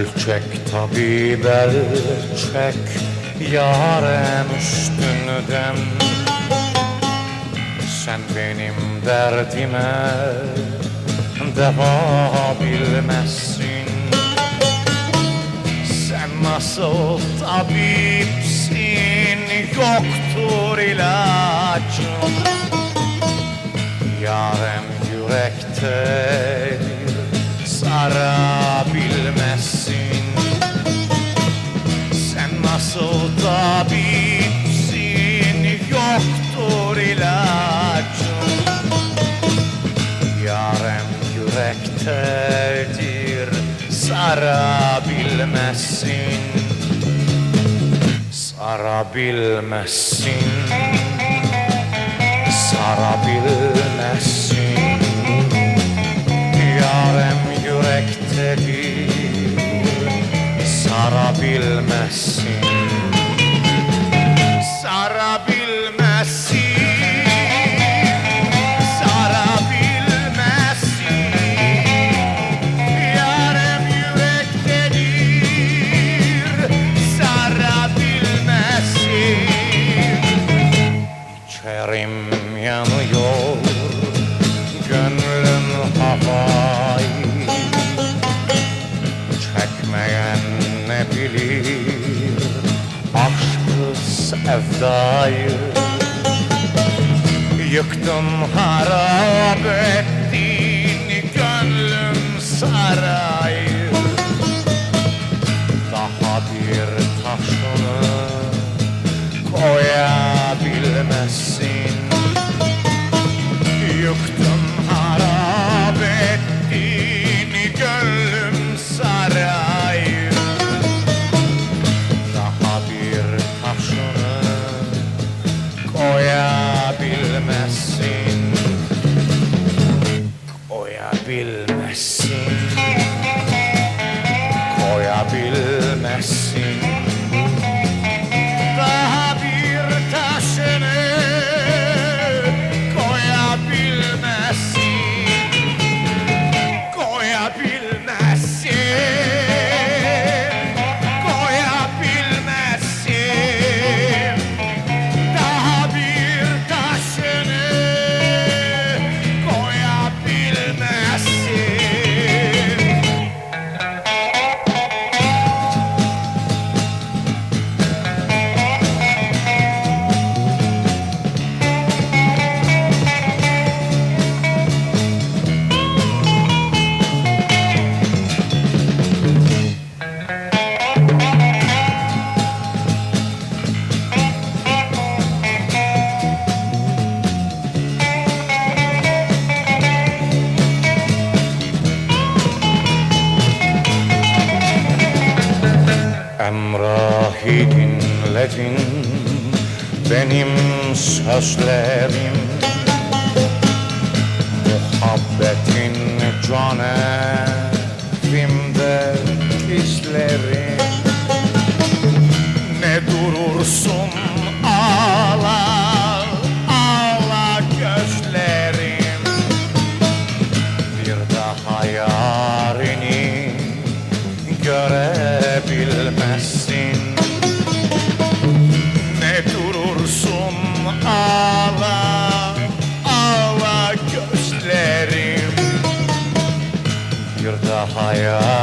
El çek tabip el çek Yarem üstünden Sen benim derdime Deva bilmezsin. Sen nasıl tabipsin? Yoktur ilacın Yarem yürektedir Sarabilmezsin nasıl tabipsin Yoktur ilacın Yarem yürektedir Sarabilmezsin Sarabilmezsin Sarabilmezsin sevdayı Yıktın harap ettin Gönlüm sarayı Emrahi dinledin benim sözlerim. Muhabbetin can evimde izlerim higher